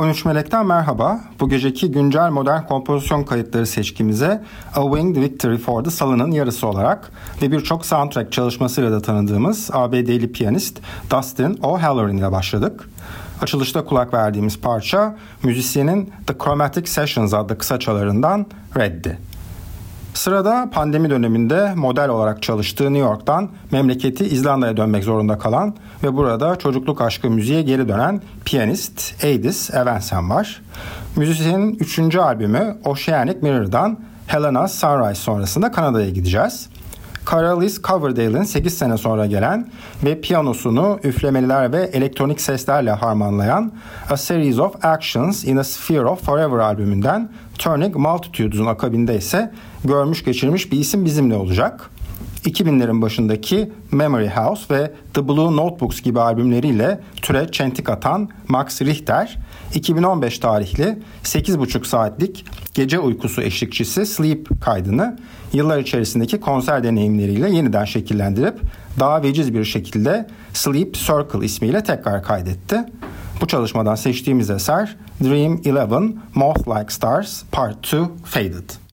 13 Melek'ten merhaba. Bu geceki güncel modern kompozisyon kayıtları seçkimize A Winged Victory for the Salın'ın yarısı olarak ve birçok soundtrack çalışmasıyla da tanıdığımız ABD'li piyanist Dustin O'Halloran ile başladık. Açılışta kulak verdiğimiz parça müzisyenin The Chromatic Sessions adlı kısaçalarından Red'di. Sırada pandemi döneminde model olarak çalıştığı New York'tan memleketi İzlanda'ya dönmek zorunda kalan ve burada çocukluk aşkı müziğe geri dönen piyanist Adis Evansen var. Müzisyenin üçüncü albümü Oceanic Mirror'dan Helena Sunrise sonrasında Kanada'ya gideceğiz. Caralis Coverdale'in 8 sene sonra gelen ve piyanosunu üflemeliler ve elektronik seslerle harmanlayan A Series of Actions in a Sphere of Forever albümünden Turning Multitudes'un akabinde ise görmüş geçirmiş bir isim bizimle olacak. 2000'lerin başındaki Memory House ve The Blue Notebooks gibi albümleriyle türe çentik atan Max Richter, 2015 tarihli 8,5 saatlik gece uykusu eşlikçisi Sleep kaydını yıllar içerisindeki konser deneyimleriyle yeniden şekillendirip daha veciz bir şekilde Sleep Circle ismiyle tekrar kaydetti. Bu çalışmadan seçtiğimiz eser Dream 11 Moth Like Stars Part 2 Faded.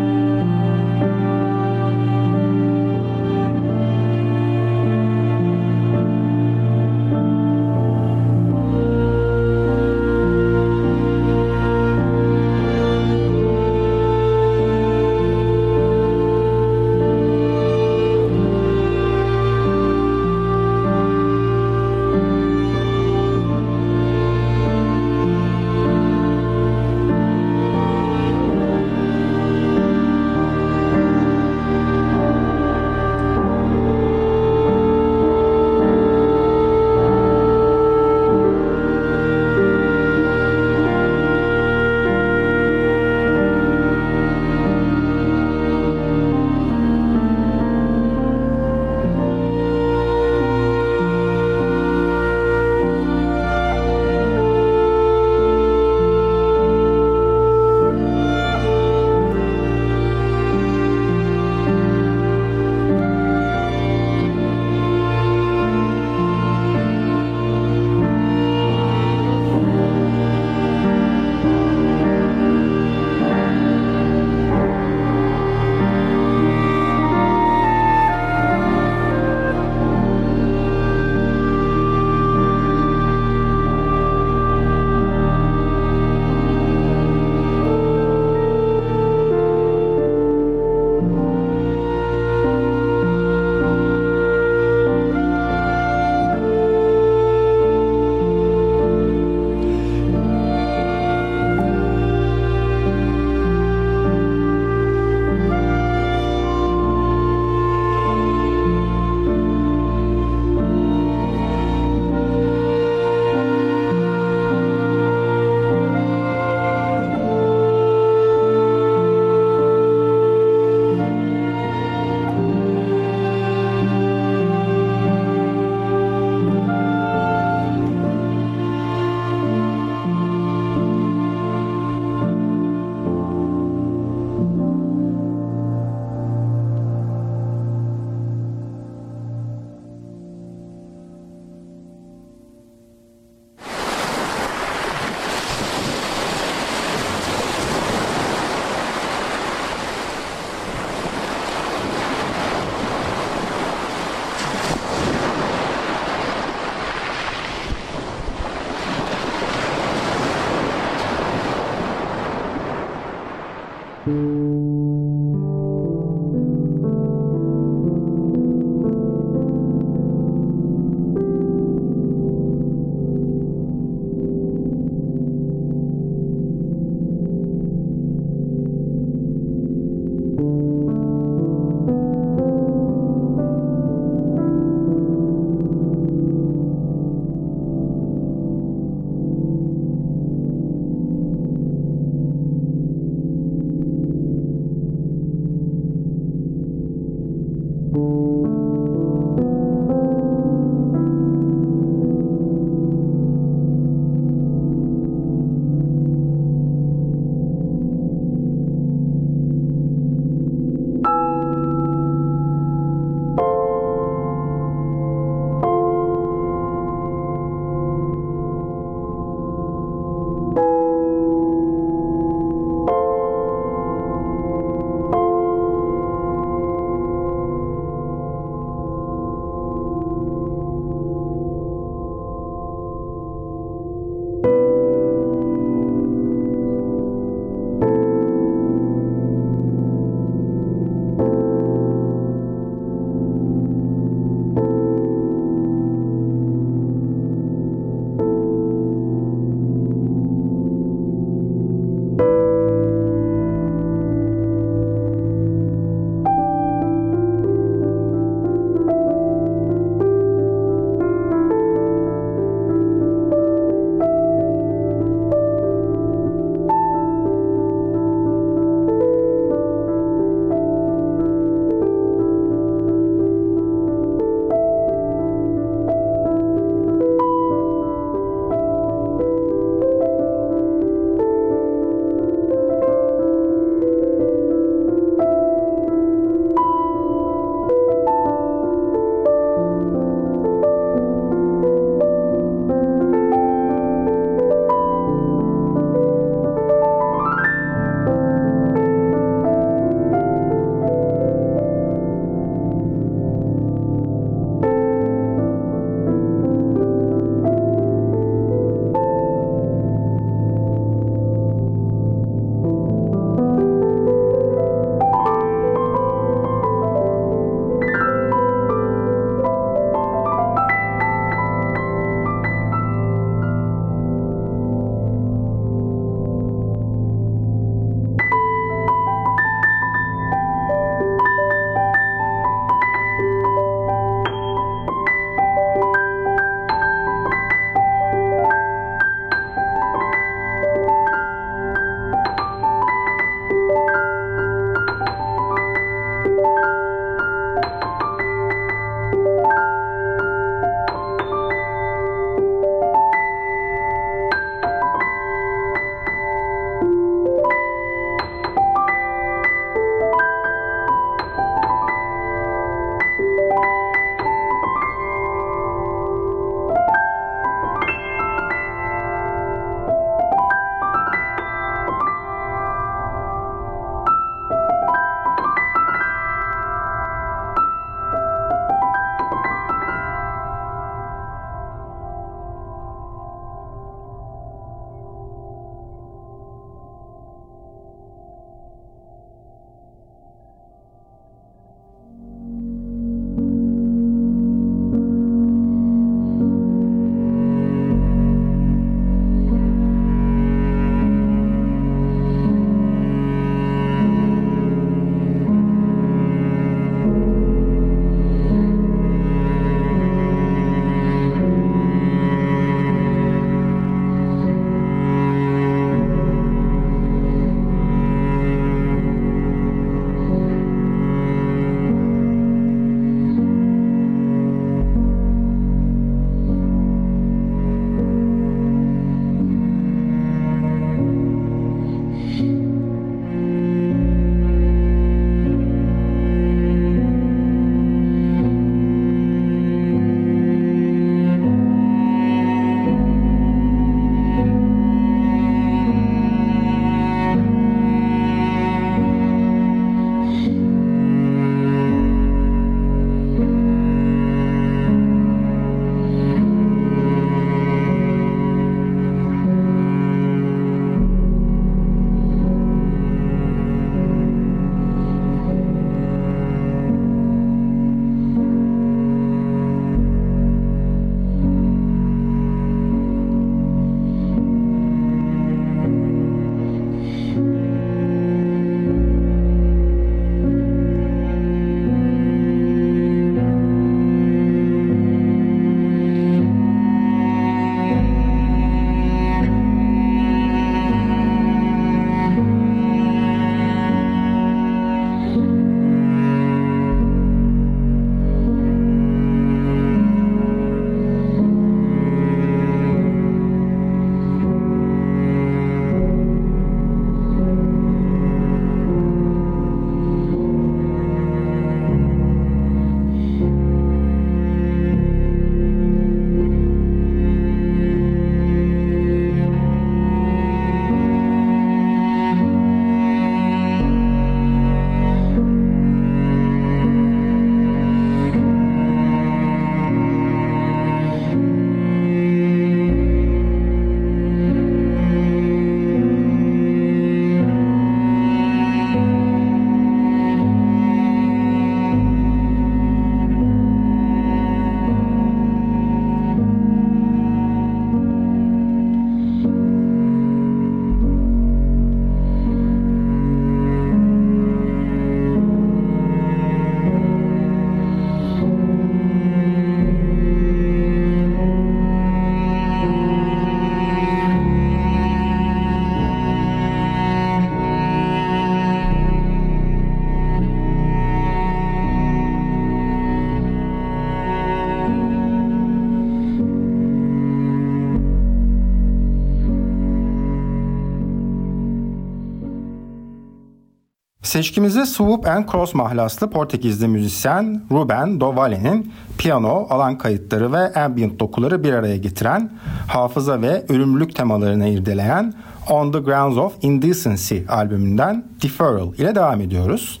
Seçkimizi Swoop and Cross mahlaslı Portekizli müzisyen Ruben do Valle'nin piyano, alan kayıtları ve ambient dokuları bir araya getiren, hafıza ve ölümlülük temalarını irdeleyen On the Grounds of Indecency albümünden Deferral ile devam ediyoruz.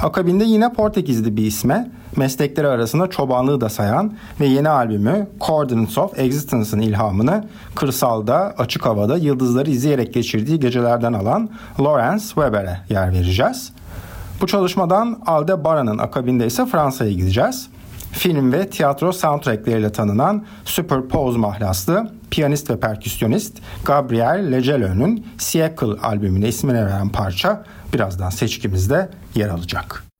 Akabinde yine Portekizli bir isme meslekleri arasında çobanlığı da sayan ve yeni albümü Coordinates of Existence'ın ilhamını kırsalda, açık havada yıldızları izleyerek geçirdiği gecelerden alan Lawrence Weber'e yer vereceğiz. Bu çalışmadan Aldebaran'ın akabinde ise Fransa'ya gideceğiz. Film ve tiyatro soundtrackleriyle tanınan Superpose mahlaslı piyanist ve perküsyonist Gabriel Legelö'nün Siècle albümüne ismini veren parça birazdan seçkimizde yer alacak.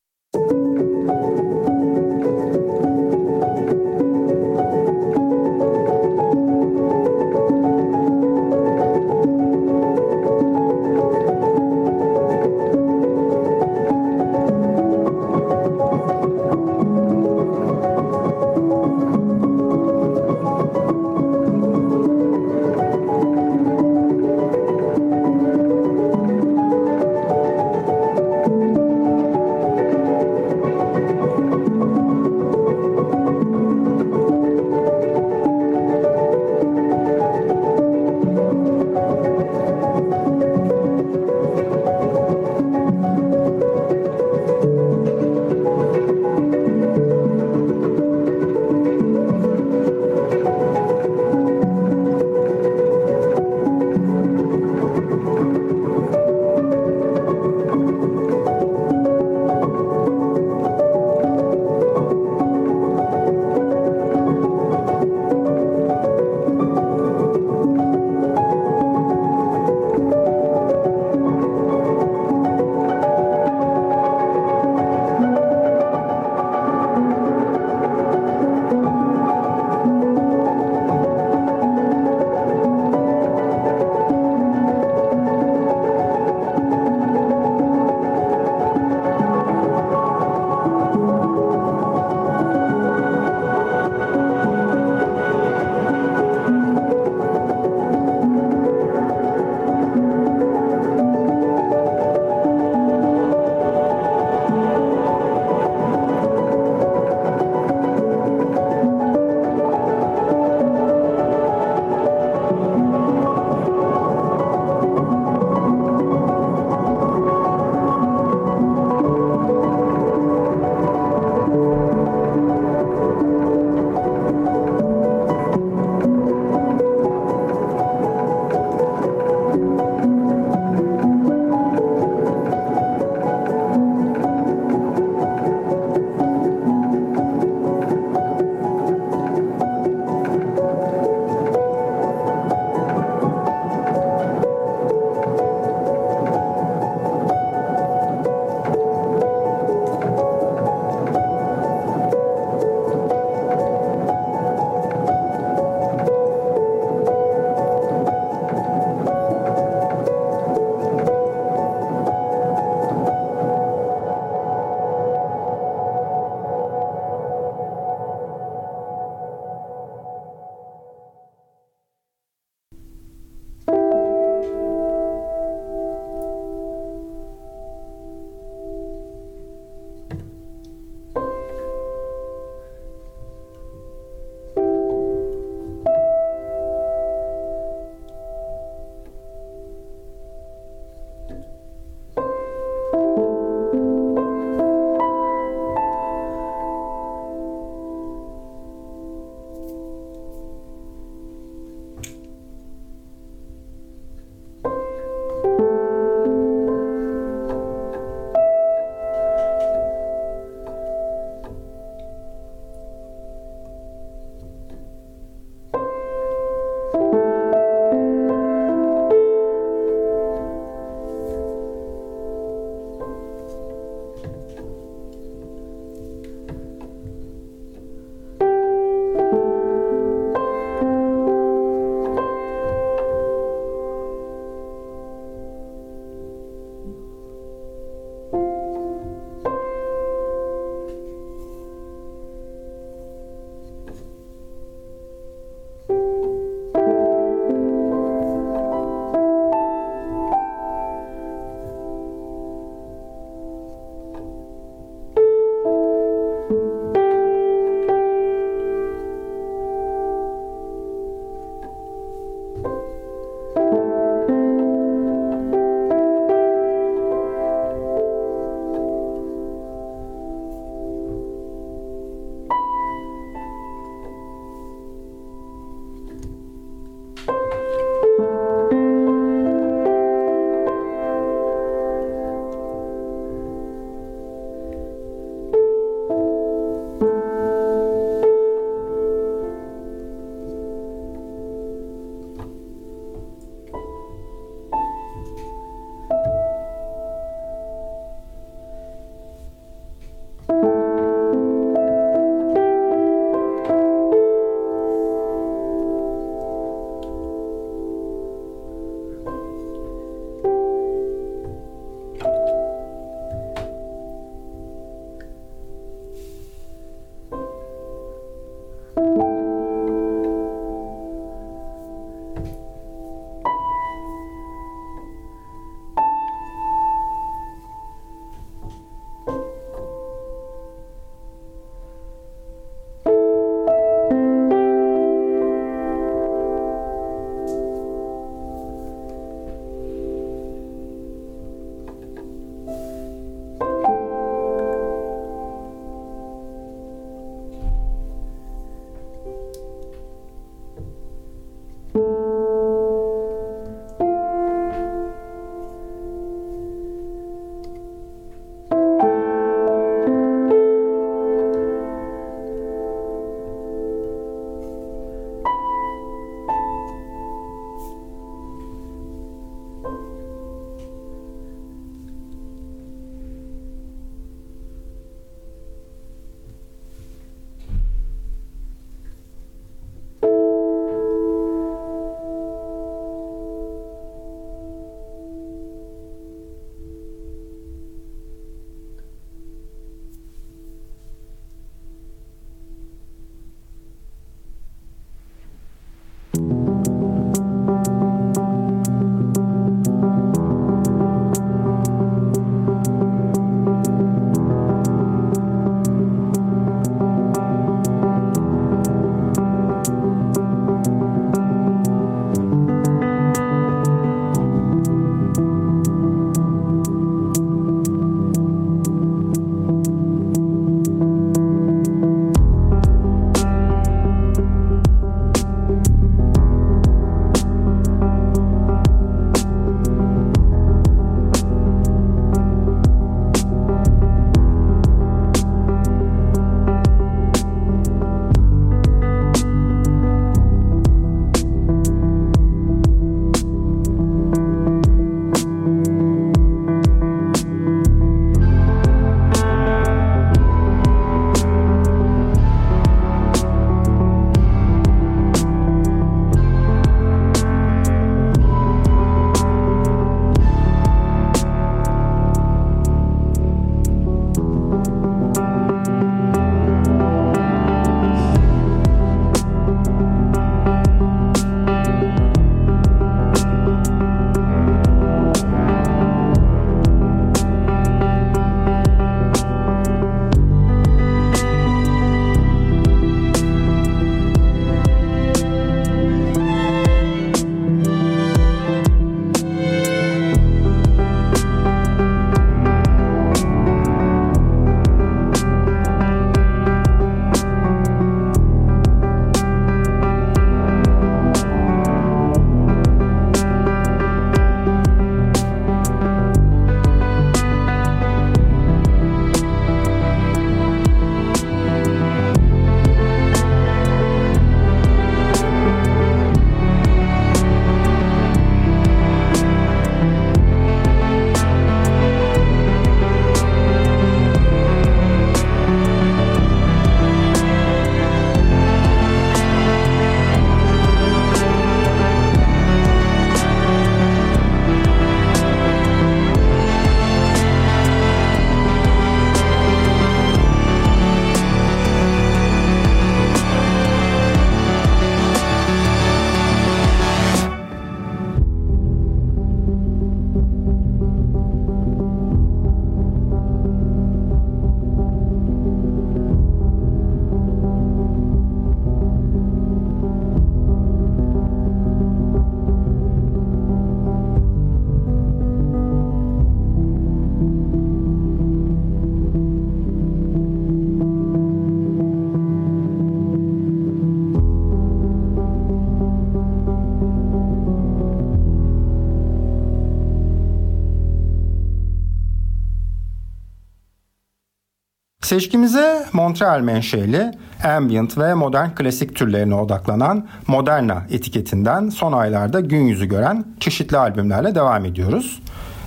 Seçkimize Montreal menşeli ambient ve modern klasik türlerine odaklanan Moderna etiketinden son aylarda gün yüzü gören çeşitli albümlerle devam ediyoruz.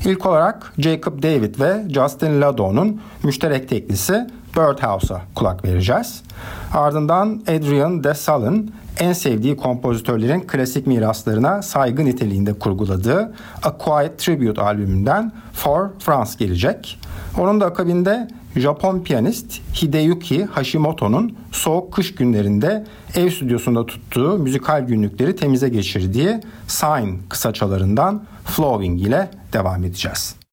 İlk olarak Jacob David ve Justin Lado'nun müşterek teklisi Birdhouse'a kulak vereceğiz. Ardından Adrian DeSalin en sevdiği kompozitörlerin klasik miraslarına saygı niteliğinde kurguladığı A Quiet Tribute albümünden For France gelecek. Onun da akabinde Japon piyanist Hideyuki Hashimoto'nun soğuk kış günlerinde ev stüdyosunda tuttuğu müzikal günlükleri temize geçirdiği Sign kısaçalarından Flowing ile devam edeceğiz.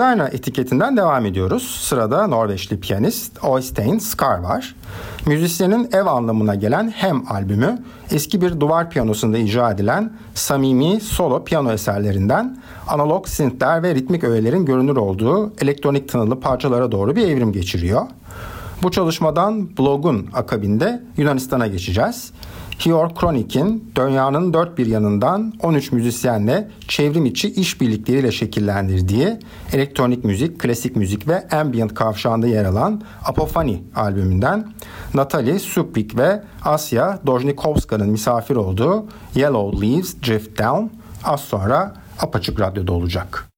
Moderna etiketinden devam ediyoruz. Sırada Norveçli piyanist Oystein Skar var. Müzisyenin ev anlamına gelen Hem albümü eski bir duvar piyanosunda icra edilen samimi solo piyano eserlerinden analog synthler ve ritmik öğelerin görünür olduğu elektronik tınılı parçalara doğru bir evrim geçiriyor. Bu çalışmadan blogun akabinde Yunanistan'a geçeceğiz. Hior Kronik'in dünyanın dört bir yanından 13 müzisyenle çevrim içi işbirlikleriyle şekillendirdiği elektronik müzik, klasik müzik ve ambient kavşağında yer alan Apofani albümünden Natalie Supik ve Asya Dojnikovska'nın misafir olduğu Yellow Leaves Drift Down az sonra Apaçık Radyo'da olacak.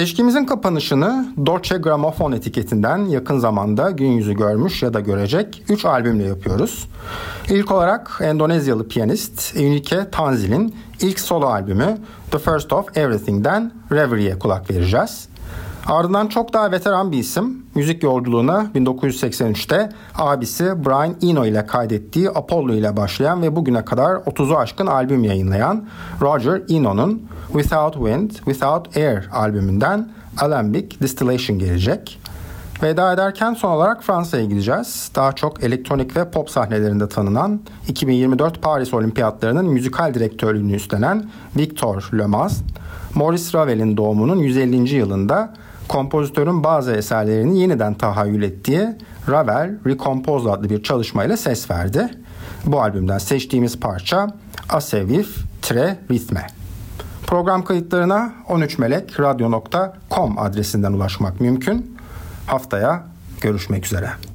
Seçkimizin kapanışını Dolce Gramophone etiketinden yakın zamanda gün yüzü görmüş ya da görecek 3 albümle yapıyoruz. İlk olarak Endonezyalı piyanist Eunike Tanzil'in ilk solo albümü The First of Everything'den Reverie'ye kulak vereceğiz. Ardından çok daha veteran bir isim müzik yolculuğuna 1983'te abisi Brian Eno ile kaydettiği Apollo ile başlayan ve bugüne kadar 30'u aşkın albüm yayınlayan Roger Eno'nun Without Wind, Without Air albümünden Alembic Distillation gelecek. Veda ederken son olarak Fransa'ya gideceğiz. Daha çok elektronik ve pop sahnelerinde tanınan 2024 Paris Olimpiyatlarının müzikal direktörlüğünü üstlenen Victor Lemaz, Maurice Ravel'in doğumunun 150. yılında kompozitörün bazı eserlerini yeniden tahayyül ettiği Ravel Recompose adlı bir çalışmayla ses verdi. Bu albümden seçtiğimiz parça Asevif Tre Ritme. Program kayıtlarına 13melekradyo.com adresinden ulaşmak mümkün. Haftaya görüşmek üzere.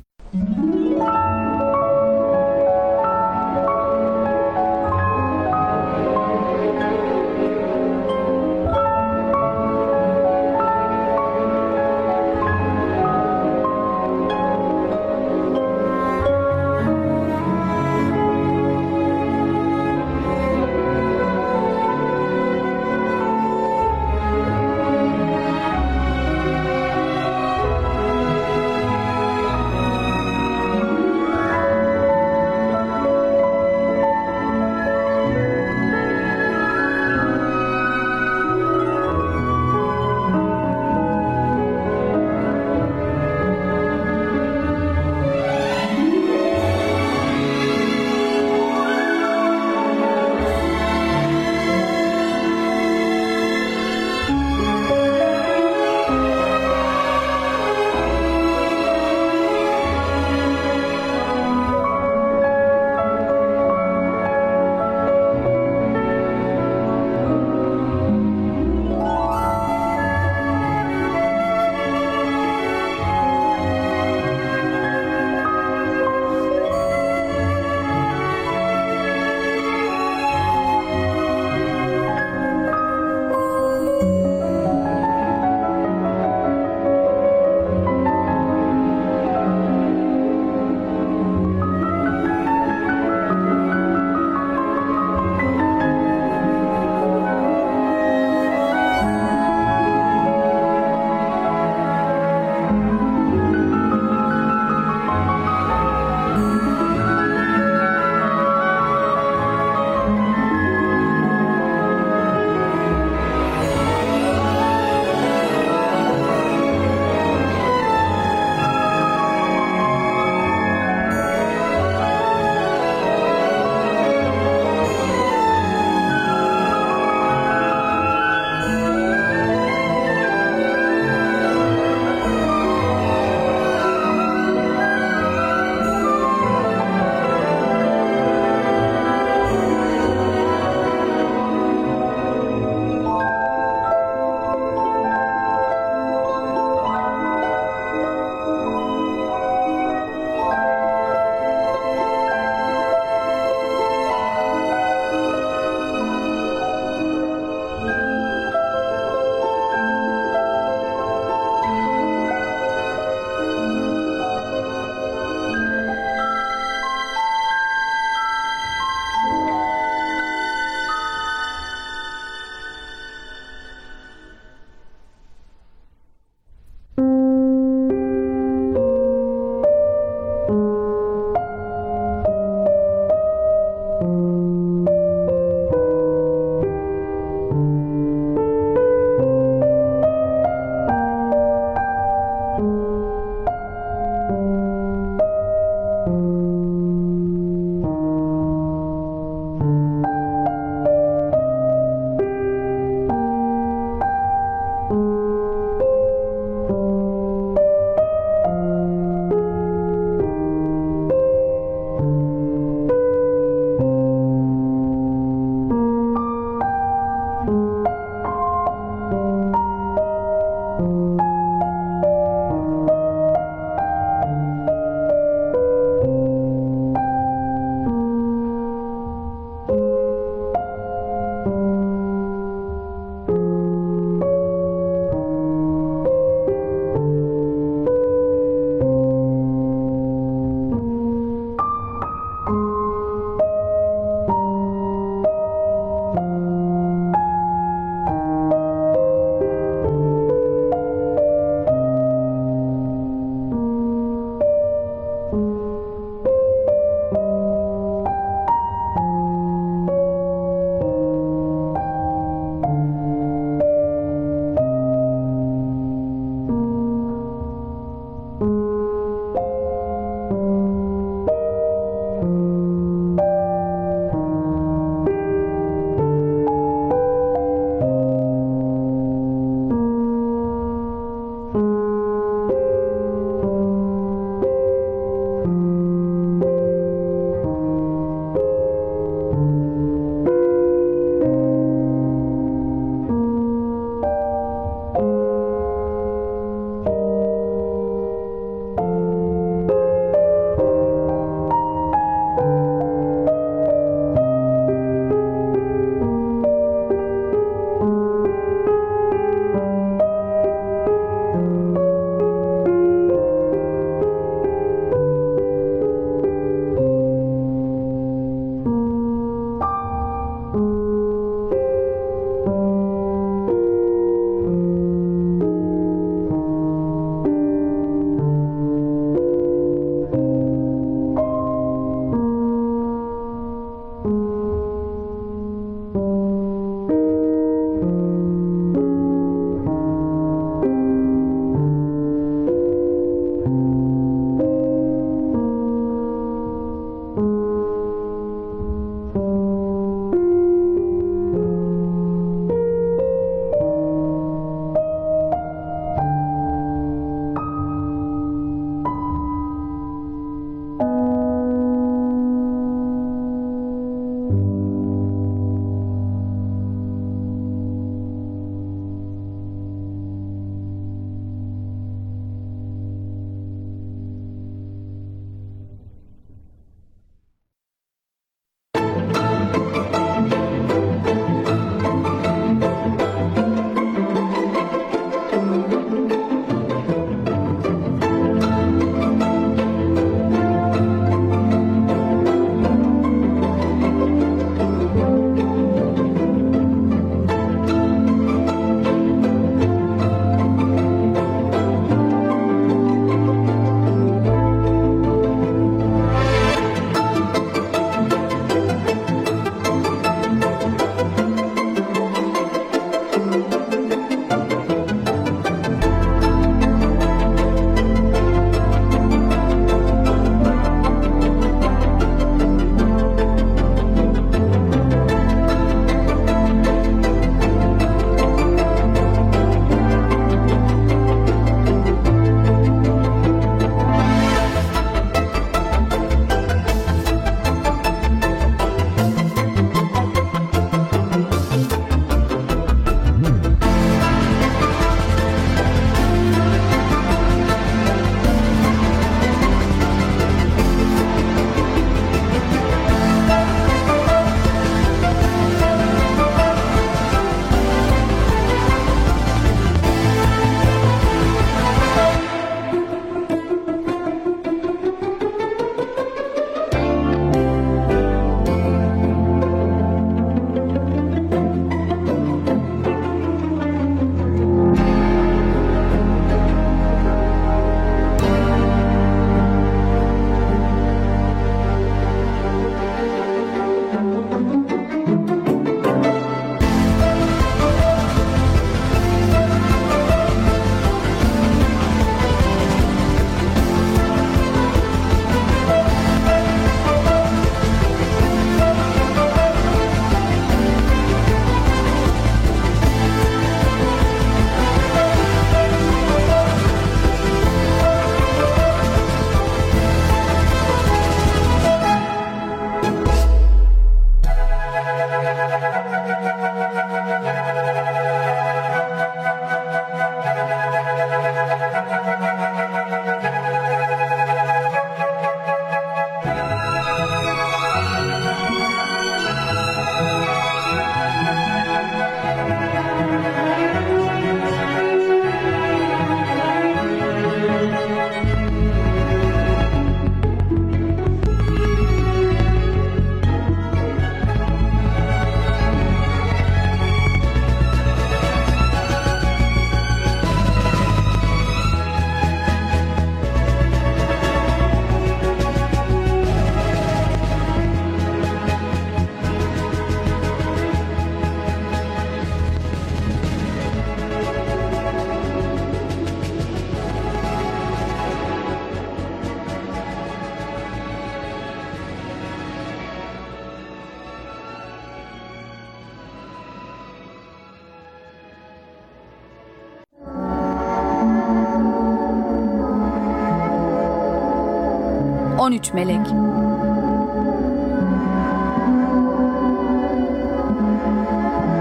13 melek.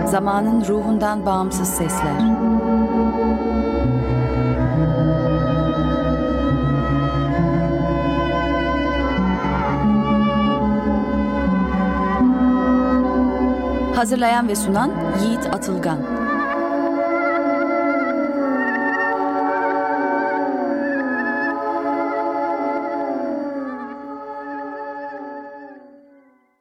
Zamanın ruhundan bağımsız sesler. Hazırlayan ve sunan Yiğit Atılgan.